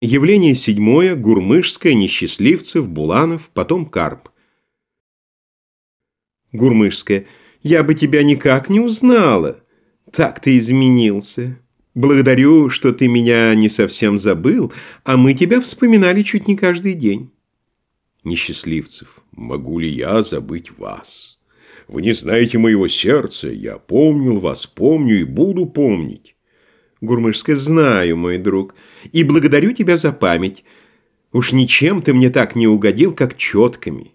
Явление седьмое, Гурмышское, Несчастливцев, Буланов, потом Карп. Гурмышская. Я бы тебя никак не узнала. Так ты изменился. Благодарю, что ты меня не совсем забыл, а мы тебя вспоминали чуть не каждый день. Несчастливцев. Могу ли я забыть вас? Вы не знаете моего сердца. Я помнил вас, помню и буду помнить. Гурмышская, знаю, мой друг, и благодарю тебя за память. Уж ничем ты мне так не угодил, как четками.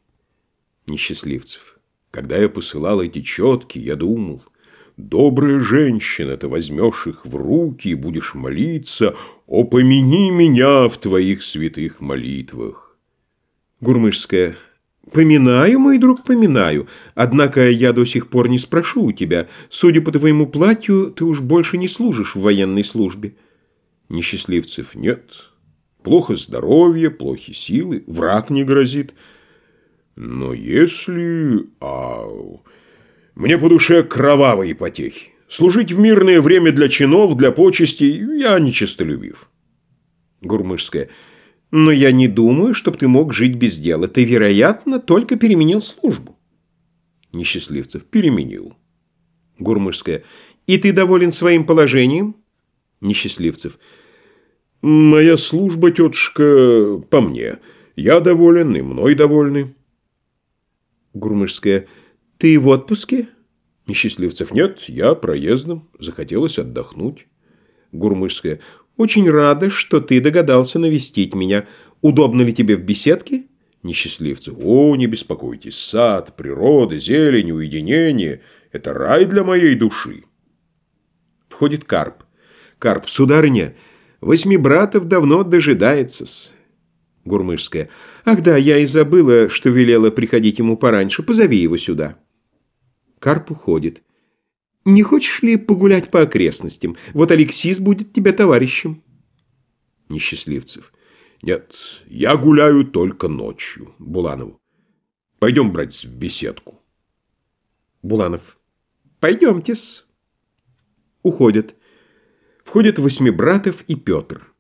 Несчастливцев. Когда я посылал эти четки, я думал, добрая женщина, ты возьмешь их в руки и будешь молиться, о, помяни меня в твоих святых молитвах. Гурмышская. «Поминаю, мой друг, поминаю. Однако я до сих пор не спрошу у тебя. Судя по твоему платью, ты уж больше не служишь в военной службе». Несчастливцев нет. Плохо здоровье, плохи силы, враг не грозит. Но если... А... Мне по душе кровавые потехи. Служить в мирное время для чинов, для почестей я нечистолюбив. Гурмышская. Но я не думаю, чтобы ты мог жить без дела. Ты, вероятно, только переменил службу. Несчастливцев. Переменил. Гурмышская. И ты доволен своим положением? Несчастливцев. Моя служба, тетушка, по мне. Я доволен, и мной довольны. Гурмышская. Ты в отпуске? Несчастливцев. Нет, я проездом. Захотелось отдохнуть. Гурмышская. «Очень рада, что ты догадался навестить меня. Удобно ли тебе в беседке?» Несчастливцы. «О, не беспокойтесь, сад, природа, зелень, уединение – это рай для моей души». Входит Карп. «Карп, сударыня, восьми братов давно дожидается-с». Гурмышская. «Ах да, я и забыла, что велела приходить ему пораньше. Позови его сюда». Карп уходит. Не хочешь ли погулять по окрестностям? Вот Алексис будет тебе товарищем. Несчастливцев. Нет, я гуляю только ночью. Буланову. Пойдем, брать в беседку. Буланов. Пойдемте-с. Уходят. Входят Восьмибратов и Петр.